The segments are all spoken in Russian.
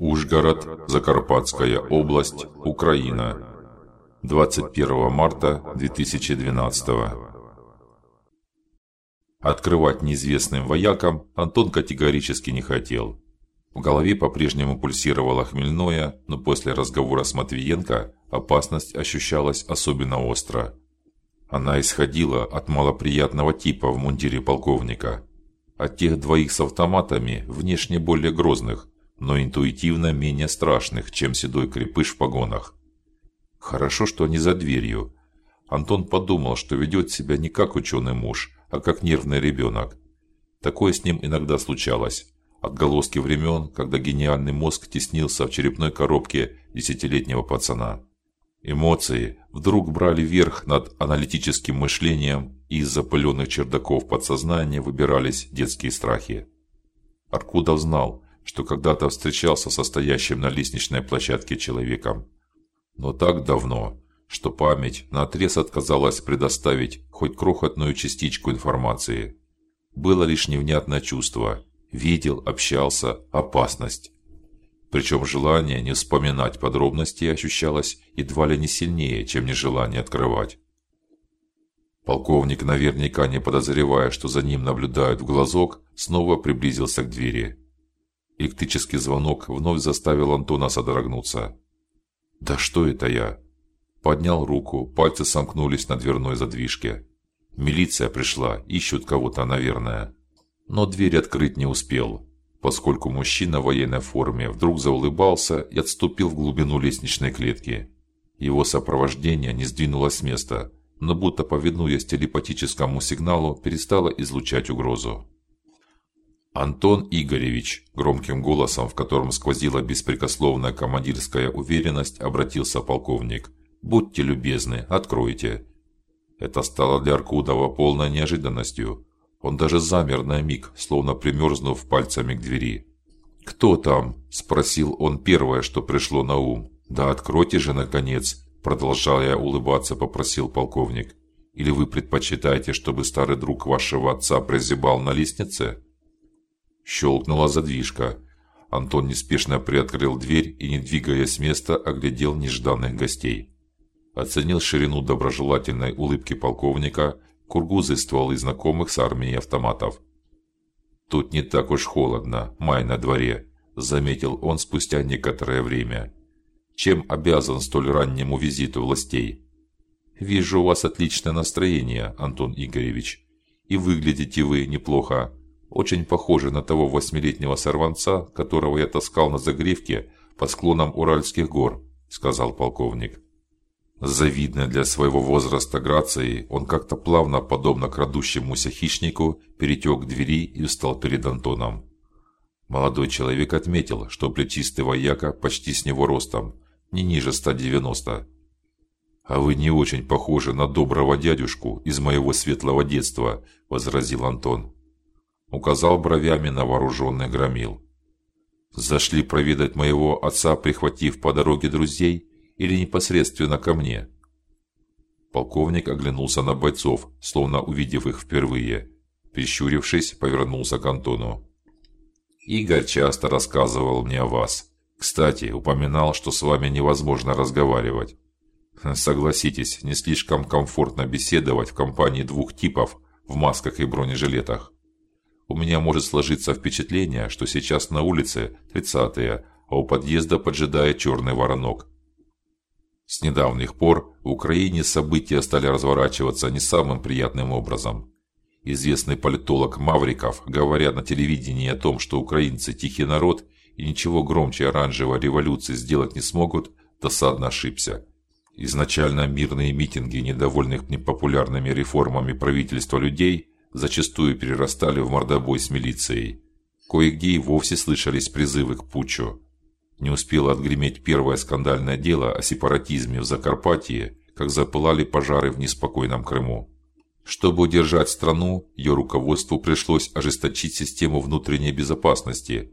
Ужгород, Закарпатская область, Украина. 21 марта 2012. Открывать неизвестным воякам Антон категорически не хотел. В голове по-прежнему пульсировало хмельное, но после разговора с Матвиенко опасность ощущалась особенно остро. Она исходила от малоприятного типа в мундире полковника, от тех двоих с автоматами, внешне более грозных, но интуитивно менее страшных, чем седой крепыш в погонах. Хорошо, что они за дверью. Антон подумал, что ведет себя не как ученый муж, а как нервный ребенок. Такое с ним иногда случалось. Отголоски времен, когда гениальный мозг теснился в черепной коробке десятилетнего пацана. Эмоции вдруг брали верх над аналитическим мышлением, и из запыленных чердаков подсознания выбирались детские страхи. Аркудов знал, что когда-то встречался со стоящим на лестничной площадке человеком, но так давно, что память наотрез отказалась предоставить хоть крохотную частичку информации. Было лишь невнятное чувство: видел, общался, опасность. Причем желание не вспоминать подробности ощущалось едва ли не сильнее, чем нежелание открывать. Полковник, наверняка не подозревая, что за ним наблюдают в глазок, снова приблизился к двери. Электрический звонок вновь заставил Антона содрогнуться. Да что это я? Поднял руку, пальцы сомкнулись на дверной задвижке. Милиция пришла, ищут кого-то, наверное. Но дверь открыть не успел поскольку мужчина в военной форме вдруг заулыбался и отступил в глубину лестничной клетки. Его сопровождение не сдвинулось с места, но будто повинуясь телепатическому сигналу, перестало излучать угрозу. Антон Игоревич громким голосом, в котором сквозила беспрекословная командирская уверенность, обратился полковник: "Будьте любезны, откройте". Это стало для Аркудова полной неожиданностью. Он даже замер на миг, словно примерзнув пальцами к двери. "Кто там?" спросил он первое, что пришло на ум. "Да откройте же наконец", продолжая улыбаться, попросил полковник. "Или вы предпочитаете, чтобы старый друг вашего отца прозябал на лестнице?" Щелкнула задвижка. Антон неспешно приоткрыл дверь и, не двигаясь с места, оглядел нежданных гостей. Оценил ширину доброжелательной улыбки полковника кургузы стволы знакомых с армией автоматов. Тут не так уж холодно, май на дворе, заметил он спустя некоторое время. Чем обязан столь раннему визиту властей? Вижу у вас отличное настроение, Антон Игоревич, и выглядите вы неплохо. Очень похожи на того восьмилетнего сорванца, которого я таскал на загревке по склонам Уральских гор, сказал полковник. Завидной для своего возраста грацией он как-то плавно, подобно крадущемуся хищнику, перетек к двери и встал перед Антоном. Молодой человек отметил, что плечистый вояка почти с него ростом, не ниже 190. А вы не очень похожи на доброго дядюшку из моего светлого детства, возразил Антон. Указал бровями на вооруженный громил. Зашли проведать моего отца, прихватив по дороге друзей или непосредственно ко мне? Полковник оглянулся на бойцов, словно увидев их впервые. Прищурившись, повернулся к Антону. Игорь часто рассказывал мне о вас. Кстати, упоминал, что с вами невозможно разговаривать. Согласитесь, не слишком комфортно беседовать в компании двух типов в масках и бронежилетах. У меня может сложиться впечатление, что сейчас на улице тридцатые, а у подъезда поджидает черный воронок. С недавних пор в Украине события стали разворачиваться не самым приятным образом. Известный политолог Мавриков, говоря на телевидении о том, что украинцы тихий народ и ничего громче оранжевой революции сделать не смогут, досадно ошибся. Изначально мирные митинги недовольных непопулярными реформами правительства людей зачастую перерастали в мордобой с милицией. Кое-где и вовсе слышались призывы к путчу. Не успело отгреметь первое скандальное дело о сепаратизме в Закарпатье, как запылали пожары в неспокойном Крыму. Чтобы удержать страну, ее руководству пришлось ожесточить систему внутренней безопасности.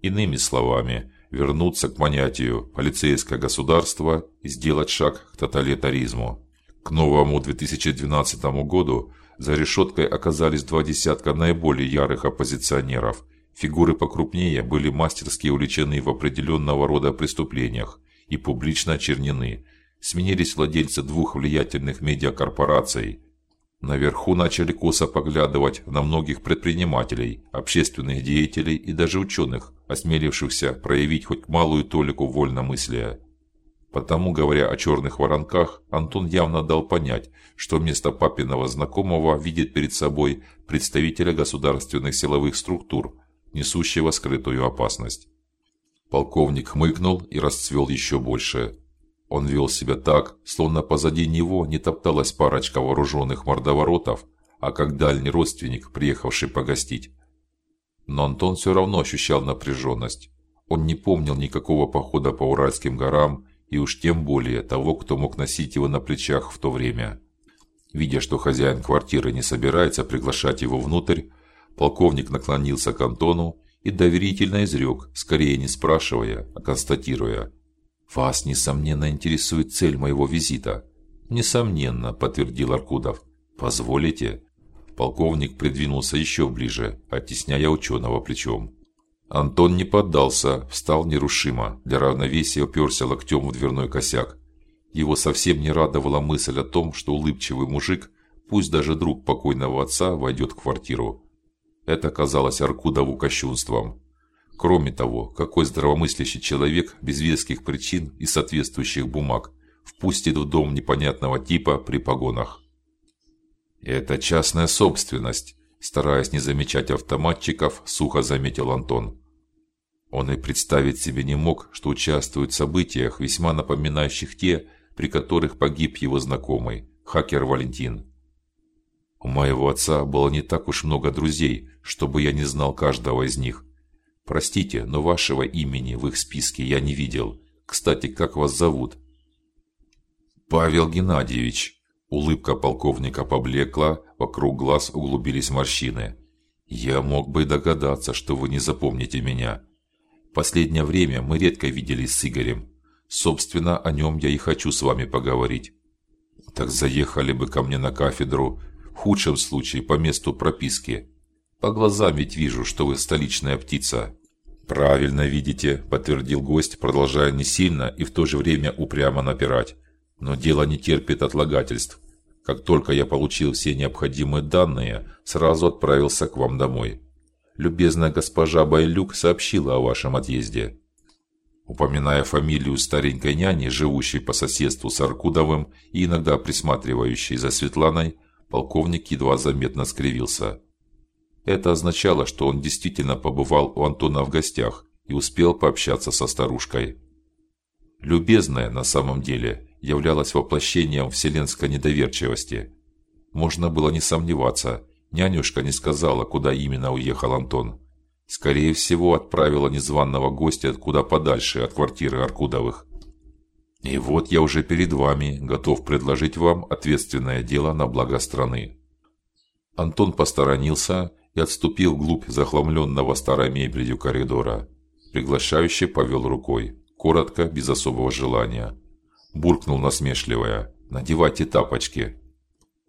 Иными словами, вернуться к понятию полицейское государство и сделать шаг к тоталитаризму. К новому 2012 году за решеткой оказались два десятка наиболее ярых оппозиционеров, Фигуры покрупнее были мастерски увлечены в определенного рода преступлениях и публично очернены. Сменились владельцы двух влиятельных медиакорпораций. Наверху начали косо поглядывать на многих предпринимателей, общественных деятелей и даже ученых, осмелившихся проявить хоть малую толику вольномыслия. Потому, говоря о черных воронках, Антон явно дал понять, что вместо папиного знакомого видит перед собой представителя государственных силовых структур, несущего скрытую опасность. Полковник хмыкнул и расцвел еще больше. Он вел себя так, словно позади него не топталась парочка вооруженных мордоворотов, а как дальний родственник, приехавший погостить. Но Антон все равно ощущал напряженность. Он не помнил никакого похода по Уральским горам и уж тем более того, кто мог носить его на плечах в то время. Видя, что хозяин квартиры не собирается приглашать его внутрь, полковник наклонился к Антону и доверительно изрек, скорее не спрашивая, а констатируя: "Вас несомненно интересует цель моего визита". "Несомненно", подтвердил Аркудов. "Позволите?" Полковник придвинулся еще ближе, оттесняя ученого плечом. Антон не поддался, встал нерушимо, для равновесия уперся локтем в дверной косяк. Его совсем не радовала мысль о том, что улыбчивый мужик, пусть даже друг покойного отца, войдет в квартиру. Это казалось Аркудову кощунством. Кроме того, какой здравомыслящий человек без веских причин и соответствующих бумаг впустит в дом непонятного типа при погонах? Это частная собственность, стараясь не замечать автоматчиков, сухо заметил Антон. Он и представить себе не мог, что участвует в событиях, весьма напоминающих те, при которых погиб его знакомый, хакер Валентин. У моего отца было не так уж много друзей, чтобы я не знал каждого из них. Простите, но вашего имени в их списке я не видел. Кстати, как вас зовут? Павел Геннадьевич. Улыбка полковника поблекла, вокруг глаз углубились морщины. Я мог бы догадаться, что вы не запомните меня. Последнее время мы редко виделись с Игорем. Собственно, о нем я и хочу с вами поговорить. Так заехали бы ко мне на кафедру, в худшем случае по месту прописки. По глазам ведь вижу, что вы столичная птица. Правильно видите, подтвердил гость, продолжая не сильно и в то же время упрямо напирать. Но дело не терпит отлагательств. Как только я получил все необходимые данные, сразу отправился к вам домой любезная госпожа Байлюк сообщила о вашем отъезде. Упоминая фамилию старенькой няни, живущей по соседству с Аркудовым и иногда присматривающей за Светланой, полковник едва заметно скривился. Это означало, что он действительно побывал у Антона в гостях и успел пообщаться со старушкой. Любезная на самом деле являлась воплощением вселенской недоверчивости. Можно было не сомневаться, Нянюшка не сказала, куда именно уехал Антон. Скорее всего, отправила незваного гостя куда подальше от квартиры Аркудовых. И вот я уже перед вами, готов предложить вам ответственное дело на благо страны. Антон посторонился и отступил вглубь захламленного старой мебелью коридора. Приглашающий повел рукой, коротко, без особого желания. Буркнул насмешливая: "Надевайте тапочки".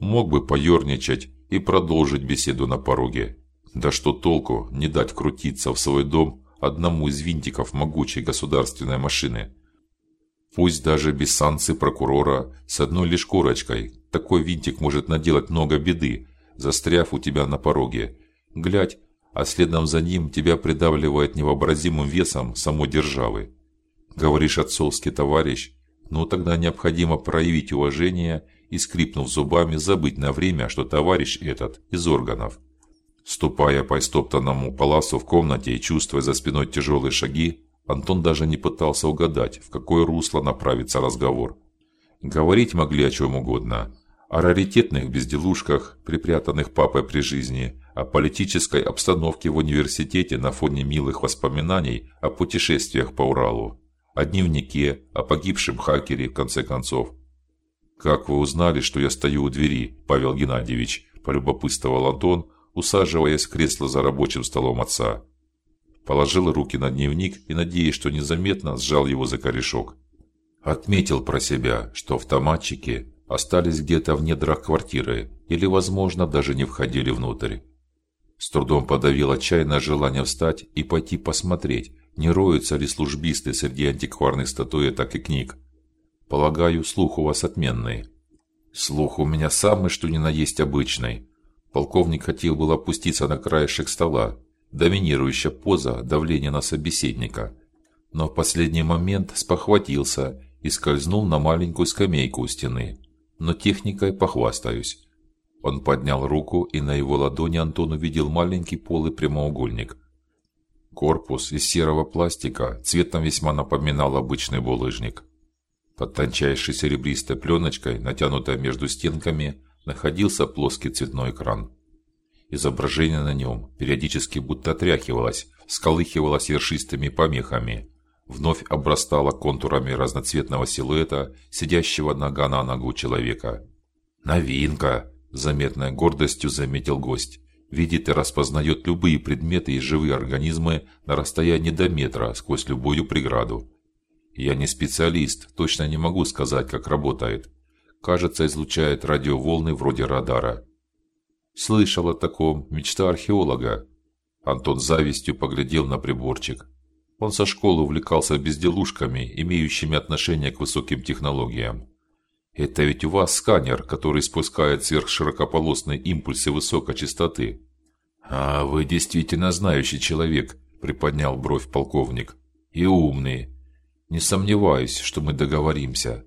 Мог бы поерничать и продолжить беседу на пороге. Да что толку не дать крутиться в свой дом одному из винтиков могучей государственной машины? Пусть даже без санкций прокурора, с одной лишь корочкой, такой винтик может наделать много беды, застряв у тебя на пороге. Глядь, а следом за ним тебя придавливает невообразимым весом самой державы. Говоришь, отцовский товарищ, ну тогда необходимо проявить уважение и скрипнув зубами, забыть на время, что товарищ этот из органов. Ступая по истоптанному паласу в комнате и чувствуя за спиной тяжелые шаги, Антон даже не пытался угадать, в какое русло направится разговор. Говорить могли о чем угодно: о раритетных безделушках, припрятанных папой при жизни, о политической обстановке в университете на фоне милых воспоминаний о путешествиях по Уралу, о дневнике, о погибшем хакере в конце концов, как вы узнали, что я стою у двери, Павел Геннадьевич? полюбопытствовал Антон, усаживаясь в кресло за рабочим столом отца. Положил руки на дневник и, надеясь, что незаметно, сжал его за корешок. Отметил про себя, что автоматчики остались где-то в недрах квартиры или, возможно, даже не входили внутрь. С трудом подавил отчаянное желание встать и пойти посмотреть, не роются ли службисты среди антикварных статуэток и книг. Полагаю, слух у вас отменный. Слух у меня самый, что ни на есть обычный. Полковник хотел было опуститься на краешек стола, доминирующая поза давления на собеседника, но в последний момент спохватился и скользнул на маленькую скамейку у стены. Но техникой похвастаюсь. Он поднял руку, и на его ладони Антон увидел маленький полый прямоугольник. Корпус из серого пластика цветом весьма напоминал обычный булыжник. Под тончайшей серебристой пленочкой, натянутой между стенками, находился плоский цветной экран. Изображение на нем периодически будто отряхивалось, сколыхивалось ершистыми помехами, вновь обрастало контурами разноцветного силуэта сидящего нога на ногу человека. Новинка, заметной гордостью заметил гость. Видит и распознает любые предметы и живые организмы на расстоянии до метра сквозь любую преграду. Я не специалист, точно не могу сказать, как работает. Кажется, излучает радиоволны вроде радара. Слышал о таком, мечта археолога. Антон с завистью поглядел на приборчик. Он со школы увлекался безделушками, имеющими отношение к высоким технологиям. Это ведь у вас сканер, который спускает сверхширокополосные импульсы высокой частоты. А вы действительно знающий человек, приподнял бровь полковник. И умный. Не сомневаюсь, что мы договоримся.